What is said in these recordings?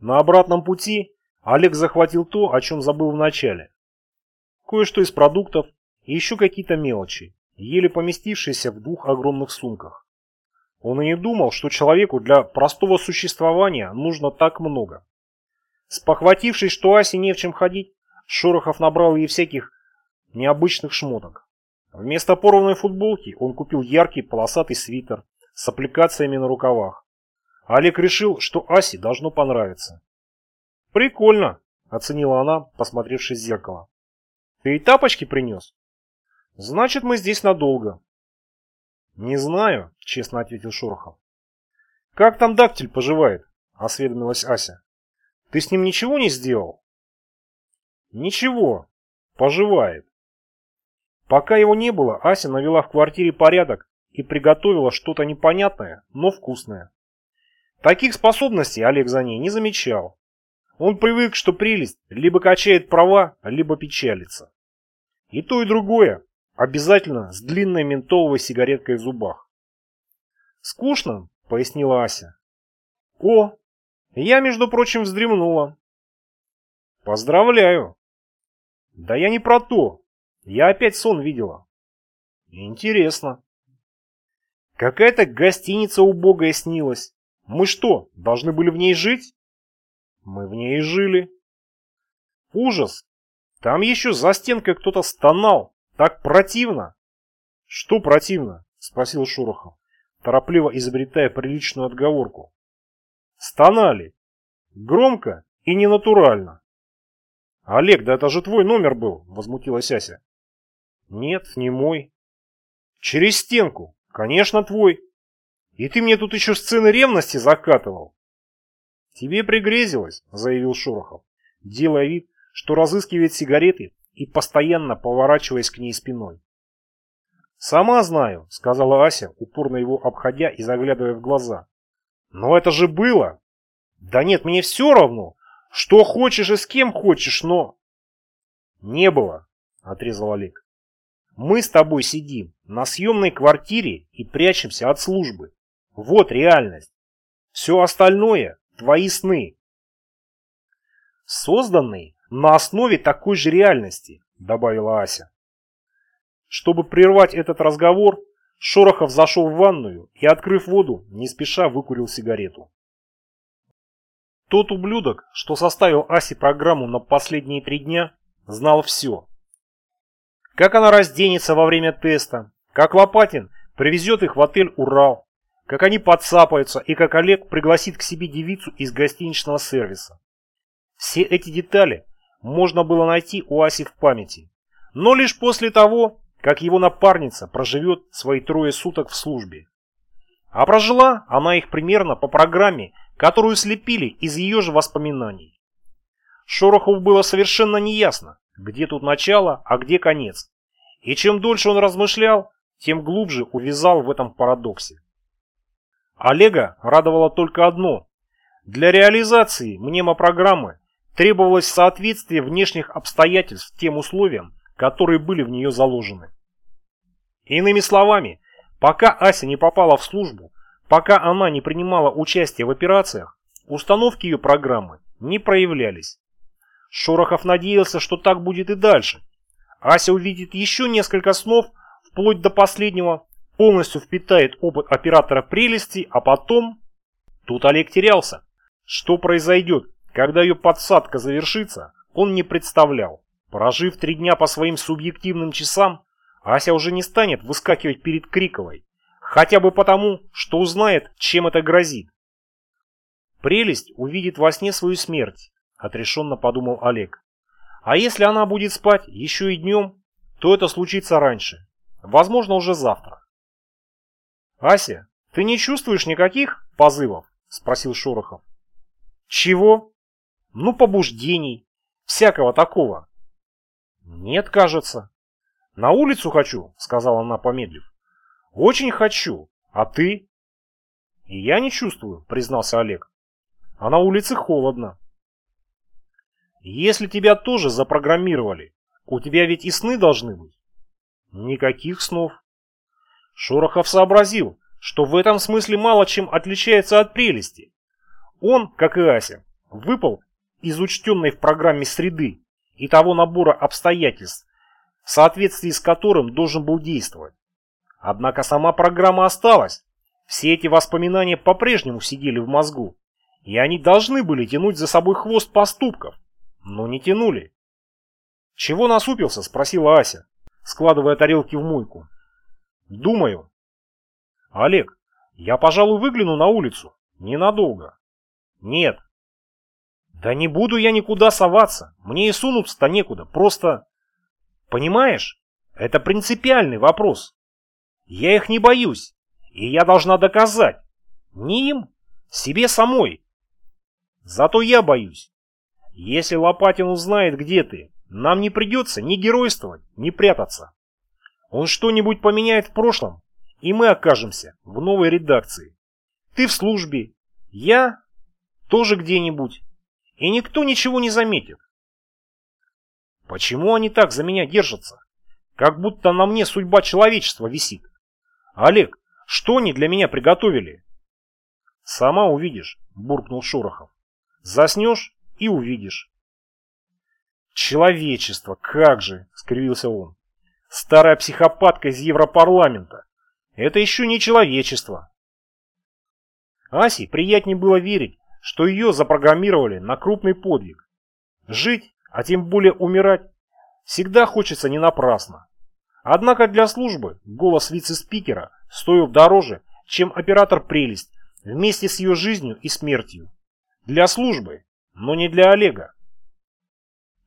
На обратном пути Олег захватил то, о чем забыл вначале. Кое-что из продуктов и еще какие-то мелочи, еле поместившиеся в двух огромных сумках. Он и не думал, что человеку для простого существования нужно так много. Спохватившись, что Асе не в чем ходить, Шорохов набрал ей всяких необычных шмоток. Вместо порванной футболки он купил яркий полосатый свитер с аппликациями на рукавах. Олег решил, что Асе должно понравиться. «Прикольно», — оценила она, посмотревшись в зеркало. «Ты и тапочки принес?» «Значит, мы здесь надолго». «Не знаю», — честно ответил Шорохов. «Как там дактиль поживает?» — осведомилась Ася. «Ты с ним ничего не сделал?» «Ничего. Поживает. Пока его не было, Ася навела в квартире порядок и приготовила что-то непонятное, но вкусное. Таких способностей Олег за ней не замечал. Он привык, что прелесть либо качает права, либо печалится. И то, и другое обязательно с длинной ментоловой сигареткой в зубах. «Скучно», — пояснила Ася. «О, я, между прочим, вздремнула». «Поздравляю». «Да я не про то. Я опять сон видела. Интересно. Какая-то гостиница убогая снилась. Мы что, должны были в ней жить? Мы в ней и жили. Ужас. Там еще за стенкой кто-то стонал. Так противно. Что противно? Спросил Шорохов, торопливо изобретая приличную отговорку. Стонали. Громко и ненатурально. «Олег, да это же твой номер был!» – возмутилась Ася. Нет, не мой. Через стенку. Конечно, твой. И ты мне тут еще сцены ревности закатывал. Тебе пригрезилось, заявил Шорохов, делая вид, что разыскивает сигареты и постоянно поворачиваясь к ней спиной. «Сама знаю», — сказала Ася, упорно его обходя и заглядывая в глаза. «Но это же было!» «Да нет, мне все равно, что хочешь и с кем хочешь, но...» «Не было», — отрезал Олег. Мы с тобой сидим на съемной квартире и прячемся от службы. Вот реальность. Все остальное – твои сны. Созданные на основе такой же реальности, добавила Ася. Чтобы прервать этот разговор, Шорохов зашел в ванную и, открыв воду, не спеша выкурил сигарету. Тот ублюдок, что составил Асе программу на последние три дня, знал все. Как она разденется во время теста, как Лопатин привезет их в отель «Урал», как они подцапаются и как Олег пригласит к себе девицу из гостиничного сервиса. Все эти детали можно было найти у Аси в памяти, но лишь после того, как его напарница проживет свои трое суток в службе. А прожила она их примерно по программе, которую слепили из ее же воспоминаний. Шорохову было совершенно неясно, где тут начало, а где конец. И чем дольше он размышлял, тем глубже увязал в этом парадоксе. Олега радовало только одно. Для реализации мнемопрограммы требовалось соответствие внешних обстоятельств тем условиям, которые были в нее заложены. Иными словами, пока Ася не попала в службу, пока она не принимала участие в операциях, установки ее программы не проявлялись. Шорохов надеялся, что так будет и дальше. Ася увидит еще несколько снов, вплоть до последнего, полностью впитает опыт оператора прелести, а потом... Тут Олег терялся. Что произойдет, когда ее подсадка завершится, он не представлял. Прожив три дня по своим субъективным часам, Ася уже не станет выскакивать перед Криковой. Хотя бы потому, что узнает, чем это грозит. Прелесть увидит во сне свою смерть, отрешенно подумал Олег. А если она будет спать еще и днем, то это случится раньше. Возможно, уже завтра. «Ася, ты не чувствуешь никаких позывов?» – спросил Шорохов. «Чего?» «Ну, побуждений. Всякого такого». «Нет, кажется». «На улицу хочу», – сказала она, помедлив. «Очень хочу. А ты?» «И я не чувствую», – признался Олег. «А на улице холодно». Если тебя тоже запрограммировали, у тебя ведь и сны должны быть. Никаких снов. Шорохов сообразил, что в этом смысле мало чем отличается от прелести. Он, как и Ася, выпал из учтенной в программе среды и того набора обстоятельств, в соответствии с которым должен был действовать. Однако сама программа осталась. Все эти воспоминания по-прежнему сидели в мозгу, и они должны были тянуть за собой хвост поступков, но не тянули. «Чего насупился?» – спросила Ася, складывая тарелки в мойку. «Думаю». «Олег, я, пожалуй, выгляну на улицу. Ненадолго». «Нет». «Да не буду я никуда соваться. Мне и сунуться-то некуда. Просто...» «Понимаешь? Это принципиальный вопрос. Я их не боюсь, и я должна доказать. Не им, себе самой. Зато я боюсь. Если Лопатин узнает, где ты, нам не придется ни геройствовать, ни прятаться. Он что-нибудь поменяет в прошлом, и мы окажемся в новой редакции. Ты в службе, я тоже где-нибудь, и никто ничего не заметит. Почему они так за меня держатся? Как будто на мне судьба человечества висит. Олег, что они для меня приготовили? Сама увидишь, буркнул Шорохов. Заснешь и увидишь. «Человечество, как же!» — скривился он. «Старая психопатка из Европарламента! Это еще не человечество!» Асе приятнее было верить, что ее запрограммировали на крупный подвиг. Жить, а тем более умирать, всегда хочется не напрасно. Однако для службы голос вице-спикера стоил дороже, чем оператор «Прелесть» вместе с ее жизнью и смертью. Для службы, но не для Олега.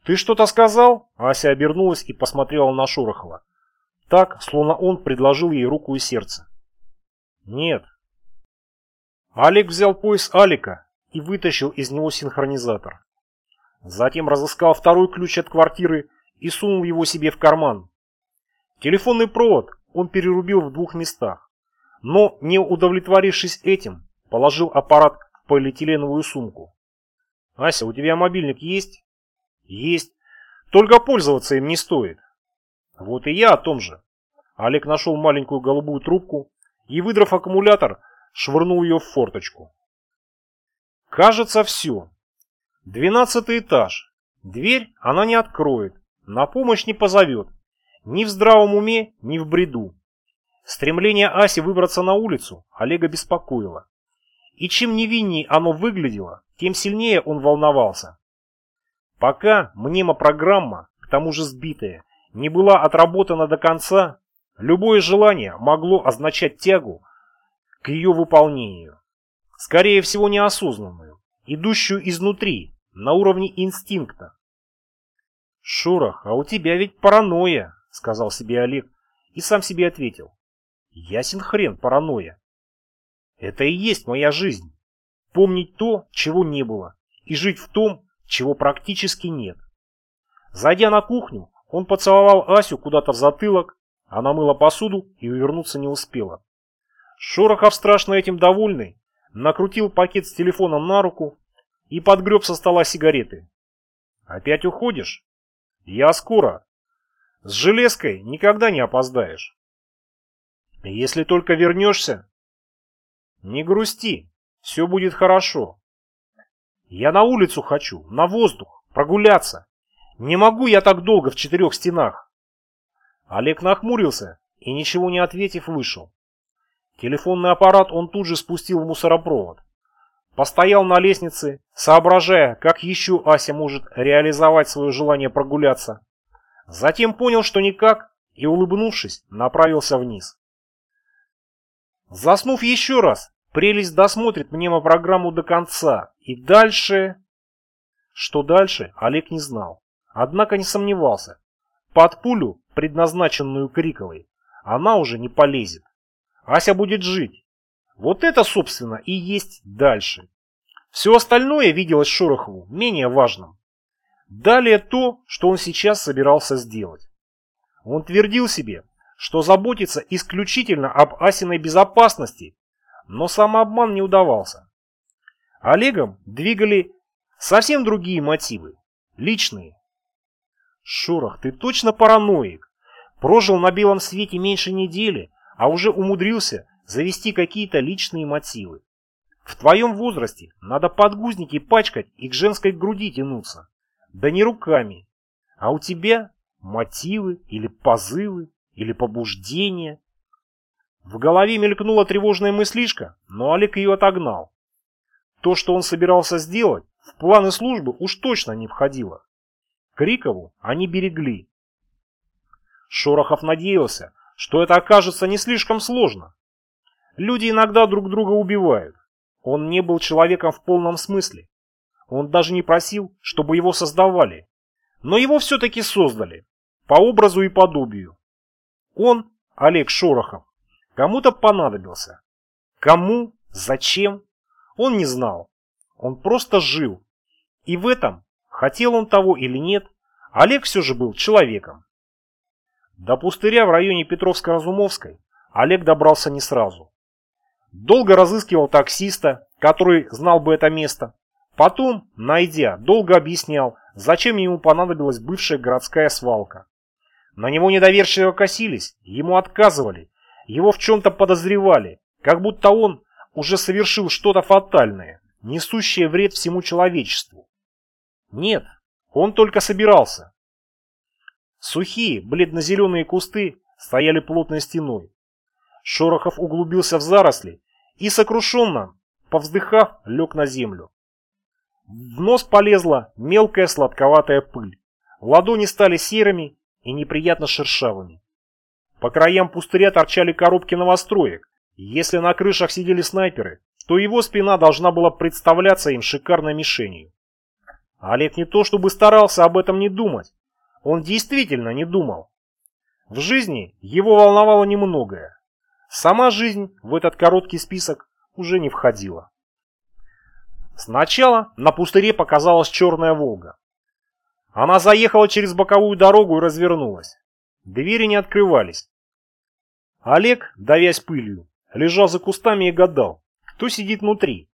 «Ты что-то сказал?» Ася обернулась и посмотрела на Шорохова. Так, словно он предложил ей руку и сердце. «Нет». Олег взял пояс Алика и вытащил из него синхронизатор. Затем разыскал второй ключ от квартиры и сунул его себе в карман. Телефонный провод он перерубил в двух местах, но, не удовлетворившись этим, положил аппарат в полиэтиленовую сумку. «Ася, у тебя мобильник есть?» Есть. Только пользоваться им не стоит. Вот и я о том же. Олег нашел маленькую голубую трубку и, выдрав аккумулятор, швырнул ее в форточку. Кажется, все. Двенадцатый этаж. Дверь она не откроет, на помощь не позовет. Ни в здравом уме, ни в бреду. Стремление Аси выбраться на улицу Олега беспокоило. И чем невинней оно выглядело, тем сильнее он волновался. Пока мнемопрограмма, к тому же сбитая, не была отработана до конца, любое желание могло означать тягу к ее выполнению. Скорее всего неосознанную, идущую изнутри, на уровне инстинкта. «Шурах, а у тебя ведь паранойя», — сказал себе Олег и сам себе ответил. «Ясен хрен паранойя. Это и есть моя жизнь. Помнить то, чего не было, и жить в том, чего практически нет. Зайдя на кухню, он поцеловал Асю куда-то в затылок, она мыла посуду и увернуться не успела. Шорохов, страшно этим довольный, накрутил пакет с телефоном на руку и подгреб со стола сигареты. «Опять уходишь?» «Я скоро. С железкой никогда не опоздаешь». «Если только вернешься...» «Не грусти, все будет хорошо. Я на улицу хочу, на воздух, прогуляться. Не могу я так долго в четырех стенах. Олег нахмурился и, ничего не ответив, вышел. Телефонный аппарат он тут же спустил в мусоропровод. Постоял на лестнице, соображая, как еще Ася может реализовать свое желание прогуляться. Затем понял, что никак, и, улыбнувшись, направился вниз. Заснув еще раз, Прелесть досмотрит мнемопрограмму до конца. И дальше... Что дальше, Олег не знал. Однако не сомневался. Под пулю, предназначенную Криковой, она уже не полезет. Ася будет жить. Вот это, собственно, и есть дальше. Все остальное виделось Шорохову менее важным. Далее то, что он сейчас собирался сделать. Он твердил себе, что заботится исключительно об Асиной безопасности но самообман не удавался. Олегом двигали совсем другие мотивы, личные. Шорох, ты точно параноик. Прожил на белом свете меньше недели, а уже умудрился завести какие-то личные мотивы. В твоем возрасте надо подгузники пачкать и к женской груди тянуться. Да не руками. А у тебя мотивы или позывы или побуждения. В голове мелькнула тревожная мыслишка, но Олег ее отогнал. То, что он собирался сделать, в планы службы уж точно не входило. Крикову они берегли. Шорохов надеялся, что это окажется не слишком сложно. Люди иногда друг друга убивают. Он не был человеком в полном смысле. Он даже не просил, чтобы его создавали. Но его все-таки создали, по образу и подобию. Он, Олег Шорохов, кому-то понадобился. Кому, зачем, он не знал. Он просто жил. И в этом, хотел он того или нет, Олег все же был человеком. До пустыря в районе Петровско-Разумовской Олег добрался не сразу. Долго разыскивал таксиста, который знал бы это место. Потом, найдя, долго объяснял, зачем ему понадобилась бывшая городская свалка. На него недоверчиво косились, ему отказывали, его в чем-то подозревали, как будто он уже совершил что-то фатальное, несущее вред всему человечеству. Нет, он только собирался. Сухие, бледно-зеленые кусты стояли плотной стеной. Шорохов углубился в заросли и, сокрушенно, повздыхав, лег на землю. В нос полезла мелкая сладковатая пыль. Ладони стали серыми и неприятно шершавыми. По краям пустыря торчали коробки новостроек. Если на крышах сидели снайперы, то его спина должна была представляться им шикарной мишенью. Олег не то чтобы старался об этом не думать, он действительно не думал. В жизни его волновало немногое. Сама жизнь в этот короткий список уже не входила. Сначала на пустыре показалась черная «Волга». Она заехала через боковую дорогу и развернулась. Двери не открывались. Олег, давясь пылью, лежал за кустами и гадал, кто сидит внутри.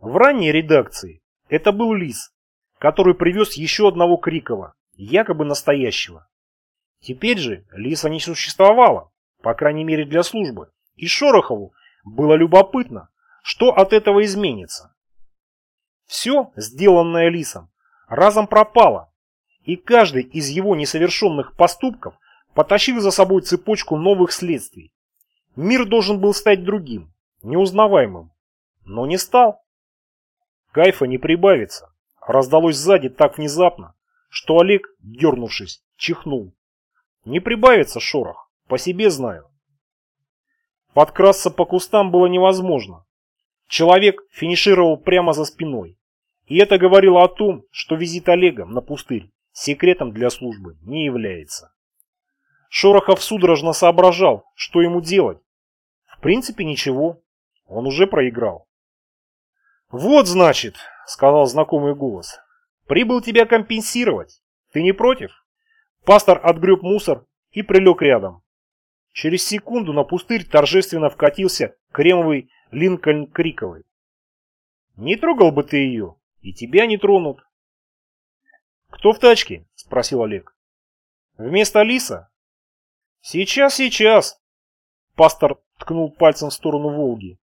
В ранней редакции это был Лис, который привез еще одного Крикова, якобы настоящего. Теперь же Лиса не существовало, по крайней мере для службы, и Шорохову было любопытно, что от этого изменится. Все, сделанное Лисом, разом пропало, и каждый из его несовершенных поступков потащил за собой цепочку новых следствий. Мир должен был стать другим, неузнаваемым, но не стал. Кайфа не прибавится. Раздалось сзади так внезапно, что Олег, дернувшись, чихнул. Не прибавится шорох, по себе знаю. Подкрасться по кустам было невозможно. Человек финишировал прямо за спиной. И это говорило о том, что визит Олега на пустырь секретом для службы не является. Шорохов судорожно соображал, что ему делать. В принципе, ничего. Он уже проиграл. «Вот, значит», — сказал знакомый голос, — «прибыл тебя компенсировать. Ты не против?» Пастор отгреб мусор и прилег рядом. Через секунду на пустырь торжественно вкатился кремовый Линкольн Криковый. «Не трогал бы ты ее, и тебя не тронут. «Кто в тачке?» – спросил Олег. «Вместо Лиса?» «Сейчас, сейчас!» Пастор ткнул пальцем в сторону Волги.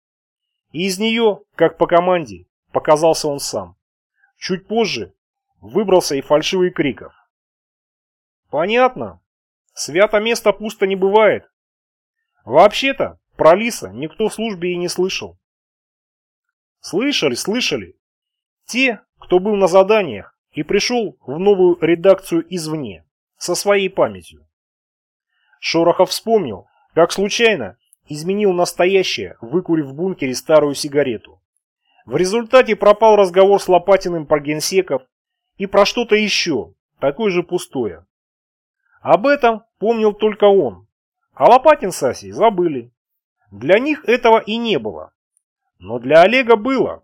И из нее, как по команде, показался он сам. Чуть позже выбрался и фальшивый Криков. «Понятно. Свято место пусто не бывает. Вообще-то, про Лиса никто в службе и не слышал». «Слышали, слышали. Те, кто был на заданиях и пришел в новую редакцию извне, со своей памятью. Шорохов вспомнил, как случайно изменил настоящее, выкурив в бункере старую сигарету. В результате пропал разговор с Лопатиным про генсеков и про что-то еще, такое же пустое. Об этом помнил только он, а Лопатин с Асей забыли. Для них этого и не было. Но для Олега было.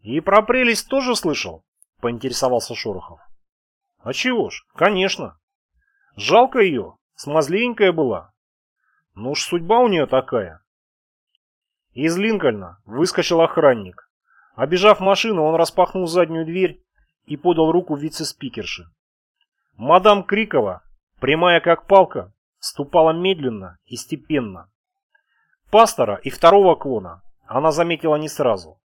«И про прелесть тоже слышал?» – поинтересовался Шорохов. «А чего ж, конечно. Жалко ее, смазленькая была. Ну уж судьба у нее такая». Из Линкольна выскочил охранник. Обежав машину, он распахнул заднюю дверь и подал руку вице-спикерше. Мадам Крикова, прямая как палка, ступала медленно и степенно. Пастора и второго клона она заметила не сразу.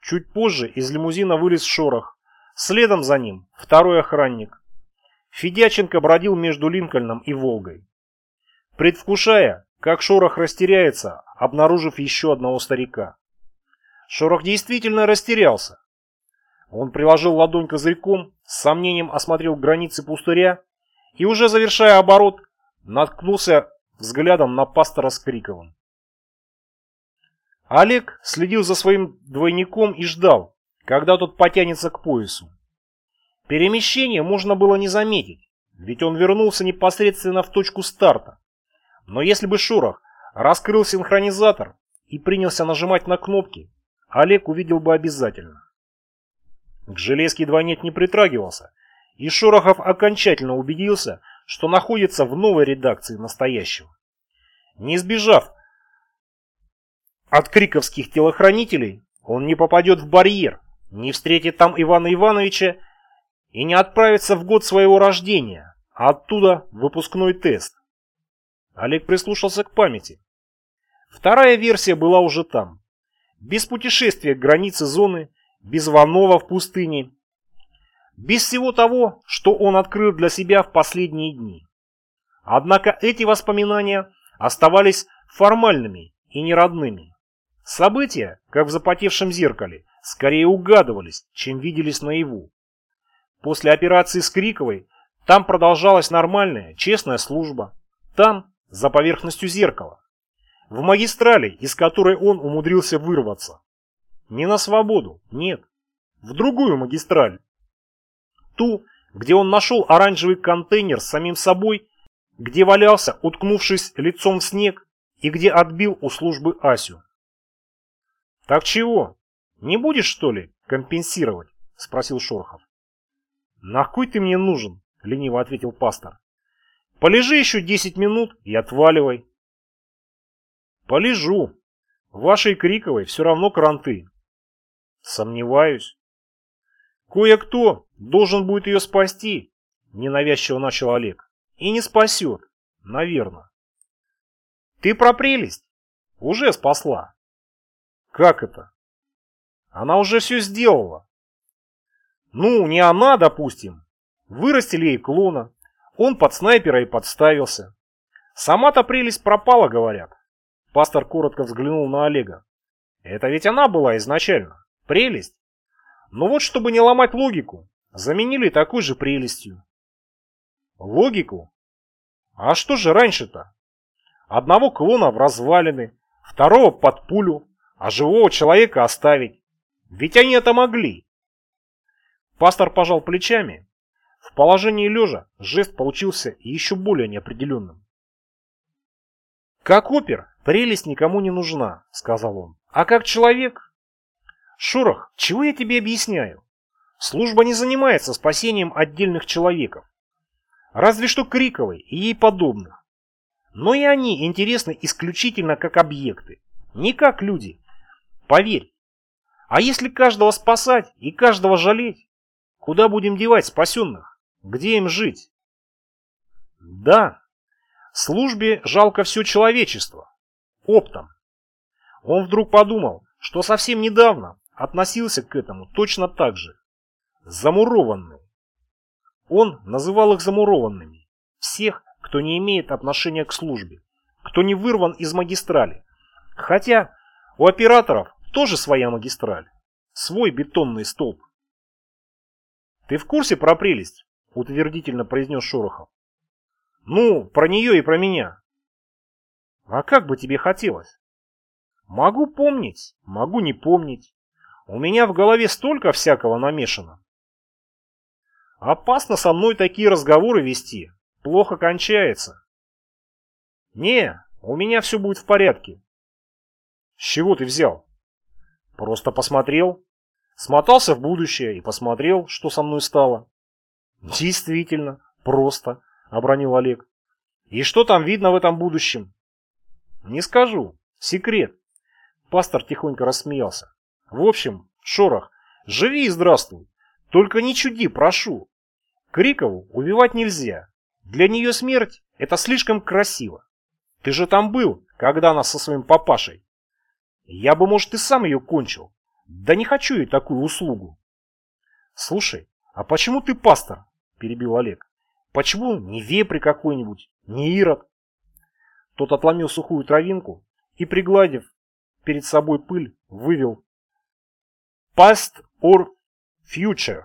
Чуть позже из лимузина вылез Шорох. Следом за ним второй охранник. Федяченко бродил между Линкольном и Волгой. Предвкушая, как Шорох растеряется, обнаружив еще одного старика. Шорох действительно растерялся. Он приложил ладонь козырьком, с сомнением осмотрел границы пустыря и, уже завершая оборот, наткнулся взглядом на пастора с Криковым. Олег следил за своим двойником и ждал, когда тот потянется к поясу. Перемещение можно было не заметить, ведь он вернулся непосредственно в точку старта. Но если бы Шорох раскрыл синхронизатор и принялся нажимать на кнопки, Олег увидел бы обязательно. К железке двойник не притрагивался, и Шорохов окончательно убедился, что находится в новой редакции настоящего. Не избежав от криковских телохранителей, он не попадет в барьер, не встретит там Ивана Ивановича и не отправится в год своего рождения, а оттуда выпускной тест. Олег прислушался к памяти. Вторая версия была уже там. Без путешествия к границе зоны, без Ванова в пустыне, без всего того, что он открыл для себя в последние дни. Однако эти воспоминания оставались формальными и неродными. События, как в запотевшем зеркале, скорее угадывались, чем виделись наяву. После операции с Криковой там продолжалась нормальная, честная служба. Там, за поверхностью зеркала. В магистрали, из которой он умудрился вырваться. Не на свободу, нет. В другую магистраль. Ту, где он нашел оранжевый контейнер с самим собой, где валялся, уткнувшись лицом в снег, и где отбил у службы Асю. «Так чего? Не будешь, что ли, компенсировать?» – спросил Шорохов. «Нахуй ты мне нужен?» – лениво ответил пастор. «Полежи еще десять минут и отваливай». «Полежу. Вашей Криковой все равно кранты». «Сомневаюсь». «Кое-кто должен будет ее спасти», – ненавязчиво начал Олег. «И не спасет, наверное». «Ты про прелесть?» «Уже спасла». «Как это?» «Она уже все сделала». «Ну, не она, допустим. Вырастили ей клона. Он под снайпера и подставился. Сама-то прелесть пропала, говорят. Пастор коротко взглянул на Олега. Это ведь она была изначально. Прелесть. Но вот чтобы не ломать логику, заменили такой же прелестью. Логику? А что же раньше-то? Одного клона в развалины, второго под пулю, а живого человека оставить. Ведь они это могли. Пастор пожал плечами. В положении лежа жест получился еще более неопределенным. «Как опер, прелесть никому не нужна», — сказал он. «А как человек?» «Шорох, чего я тебе объясняю? Служба не занимается спасением отдельных человеков. Разве что Криковой и ей подобных. Но и они интересны исключительно как объекты, не как люди. Поверь. А если каждого спасать и каждого жалеть, куда будем девать спасенных? Где им жить? Да, службе жалко все человечество. Оптом. Он вдруг подумал, что совсем недавно относился к этому точно так же. Замурованные. Он называл их замурованными. Всех, кто не имеет отношения к службе, кто не вырван из магистрали. Хотя у операторов тоже своя магистраль, свой бетонный столб. «Ты в курсе про прелесть?» – утвердительно произнес Шорохов. Ну, про нее и про меня. А как бы тебе хотелось? Могу помнить, могу не помнить. У меня в голове столько всякого намешано. Опасно со мной такие разговоры вести. Плохо кончается. Не, у меня все будет в порядке. С чего ты взял? Просто посмотрел. Смотался в будущее и посмотрел, что со мной стало. Действительно, просто. — обронил Олег. «И что там видно в этом будущем?» «Не скажу. Секрет». Пастор тихонько рассмеялся. «В общем, Шорох, живи и здравствуй. Только не чуди, прошу. Крикову убивать нельзя. Для нее смерть — это слишком красиво. Ты же там был, когда она со своим папашей». Я бы, может, и сам ее кончил. Да не хочу ей такую услугу. Слушай, а почему ты пастор? Перебил Олег. Почему не вепри какой-нибудь, не ирод? Тот отломил сухую травинку и, пригладив перед собой пыль, вывел Past or future.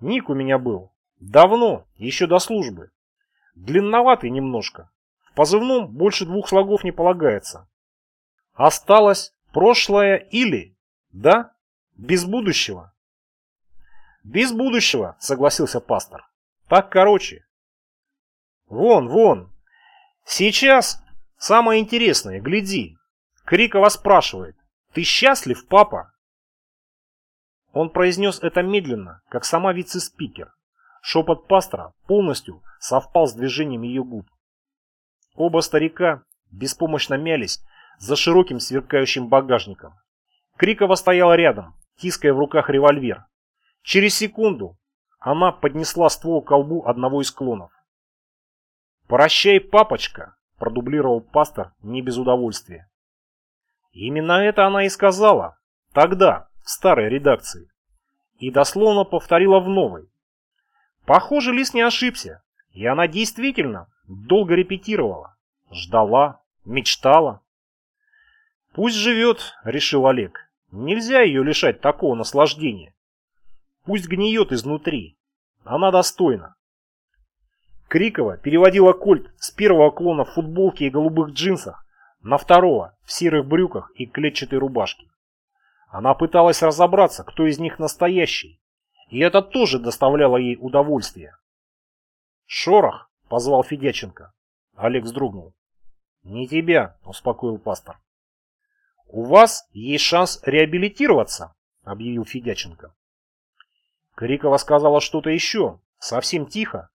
Ник у меня был. Давно, еще до службы. Длинноватый немножко. В позывном больше двух слогов не полагается. Осталось прошлое или, да, без будущего. Без будущего, согласился пастор. Так короче. Вон, вон. Сейчас самое интересное, гляди. Крикова спрашивает. Ты счастлив, папа? Он произнес это медленно, как сама вице-спикер. Шепот пастора полностью совпал с движением ее губ. Оба старика беспомощно мялись за широким сверкающим багажником. Крикова стояла рядом, тиская в руках револьвер. Через секунду она поднесла ствол к колбу одного из клонов. «Прощай, папочка!» – продублировал пастор не без удовольствия. Именно это она и сказала. Тогда, в старой редакции. И дословно повторила в новой. Похоже, Лис не ошибся, и она действительно долго репетировала, ждала, мечтала. «Пусть живет», — решил Олег. «Нельзя ее лишать такого наслаждения. Пусть гниет изнутри. Она достойна». Крикова переводила кольт с первого клона в футболке и голубых джинсах на второго в серых брюках и клетчатой рубашке. Она пыталась разобраться, кто из них настоящий, и это тоже доставляло ей удовольствие. «Шорох!» — позвал Федяченко. Олег вздрогнул. «Не тебя», — успокоил пастор. «У вас есть шанс реабилитироваться», — объявил Федяченко. Крикова сказала что-то еще, совсем тихо,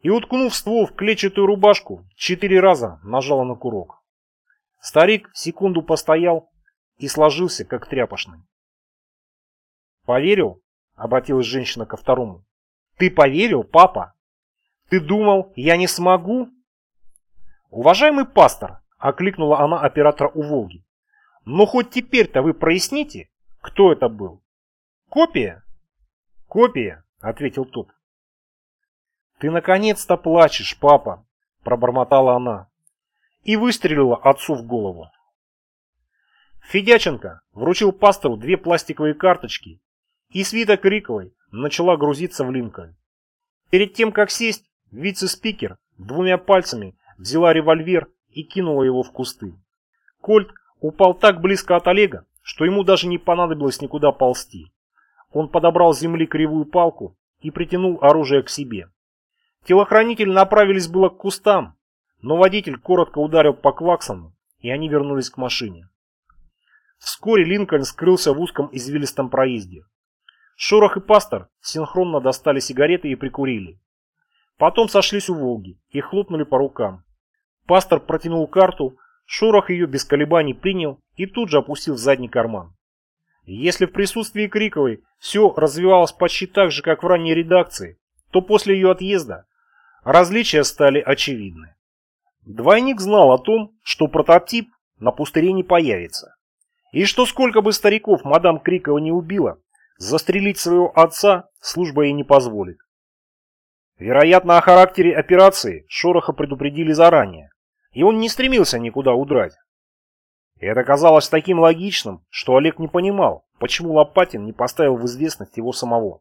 и, уткнув ствол в клетчатую рубашку, четыре раза нажала на курок. Старик секунду постоял и сложился, как тряпочный. «Поверил?» Обратилась женщина ко второму. Ты поверил, папа? Ты думал, я не смогу? Уважаемый пастор, окликнула она оператора у Волги. Но хоть теперь-то вы проясните, кто это был? Копия? Копия, ответил тот. Ты наконец-то плачешь, папа, пробормотала она и выстрелила отцу в голову. Федяченко вручил пастору две пластиковые карточки и свита Криковой начала грузиться в Линкольн. Перед тем, как сесть, вице-спикер двумя пальцами взяла револьвер и кинула его в кусты. Кольт упал так близко от Олега, что ему даже не понадобилось никуда ползти. Он подобрал с земли кривую палку и притянул оружие к себе. Телохранители направились было к кустам, но водитель коротко ударил по клаксону, и они вернулись к машине. Вскоре Линкольн скрылся в узком извилистом проезде. Шорох и пастор синхронно достали сигареты и прикурили. Потом сошлись у Волги и хлопнули по рукам. Пастор протянул карту, Шорох ее без колебаний принял и тут же опустил в задний карман. Если в присутствии Криковой все развивалось почти так же, как в ранней редакции, то после ее отъезда различия стали очевидны. Двойник знал о том, что прототип на пустыре не появится. И что сколько бы стариков мадам Крикова не убила, Застрелить своего отца служба ей не позволит. Вероятно, о характере операции Шороха предупредили заранее, и он не стремился никуда удрать. Это казалось таким логичным, что Олег не понимал, почему Лопатин не поставил в известность его самого.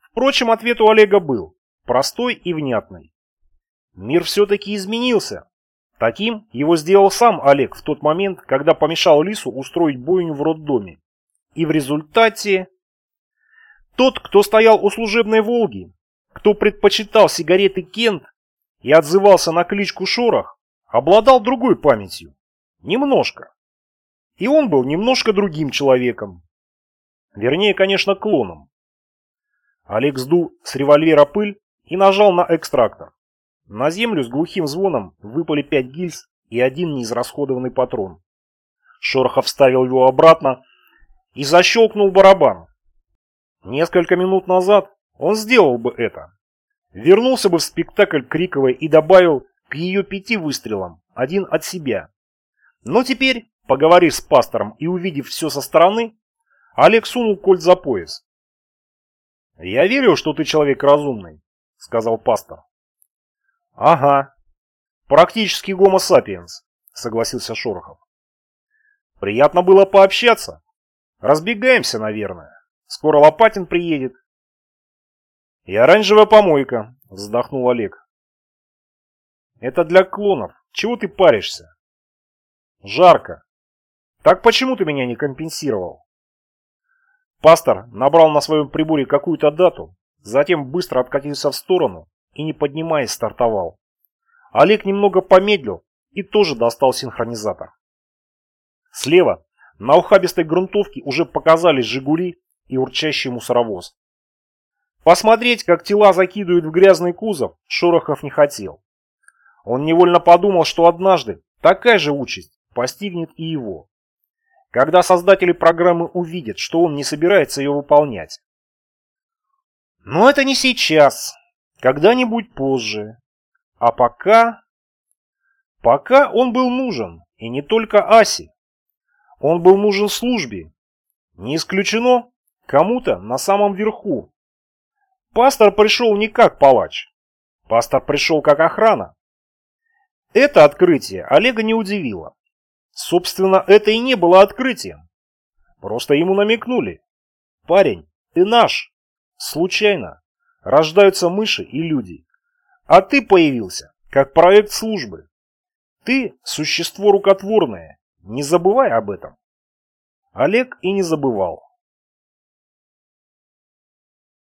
Впрочем, ответ у Олега был простой и внятный. Мир все-таки изменился. Таким его сделал сам Олег в тот момент, когда помешал Лису устроить бойню в роддоме. И в результате... Тот, кто стоял у служебной «Волги», кто предпочитал сигареты Кент и отзывался на кличку Шорох, обладал другой памятью. Немножко. И он был немножко другим человеком. Вернее, конечно, клоном. Олег сдул с револьвера пыль и нажал на экстрактор. На землю с глухим звоном выпали пять гильз и один неизрасходованный патрон. Шорохов вставил его обратно и защелкнул барабан. Несколько минут назад он сделал бы это. Вернулся бы в спектакль Криковой и добавил к ее пяти выстрелам один от себя. Но теперь, поговорив с пастором и увидев все со стороны, Олег сунул кольт за пояс. «Я верю, что ты человек разумный», — сказал пастор. «Ага. Практически гомо сапиенс», — согласился Шорохов. «Приятно было пообщаться. Разбегаемся, наверное. Скоро Лопатин приедет». «И оранжевая помойка», — вздохнул Олег. «Это для клонов. Чего ты паришься?» «Жарко. Так почему ты меня не компенсировал?» Пастор набрал на своем приборе какую-то дату, затем быстро откатился в сторону и, не поднимаясь, стартовал. Олег немного помедлил и тоже достал синхронизатор. Слева на ухабистой грунтовке уже показались «Жигули» и урчащий мусоровоз. Посмотреть, как тела закидывают в грязный кузов, Шорохов не хотел. Он невольно подумал, что однажды такая же участь постигнет и его когда создатели программы увидят, что он не собирается ее выполнять. Но это не сейчас, когда-нибудь позже. А пока... Пока он был нужен, и не только Асе. Он был нужен службе. Не исключено, кому-то на самом верху. Пастор пришел не как палач. Пастор пришел как охрана. Это открытие Олега не удивило. Собственно, это и не было открытием. Просто ему намекнули. Парень, ты наш. Случайно. Рождаются мыши и люди. А ты появился, как проект службы. Ты – существо рукотворное. Не забывай об этом. Олег и не забывал.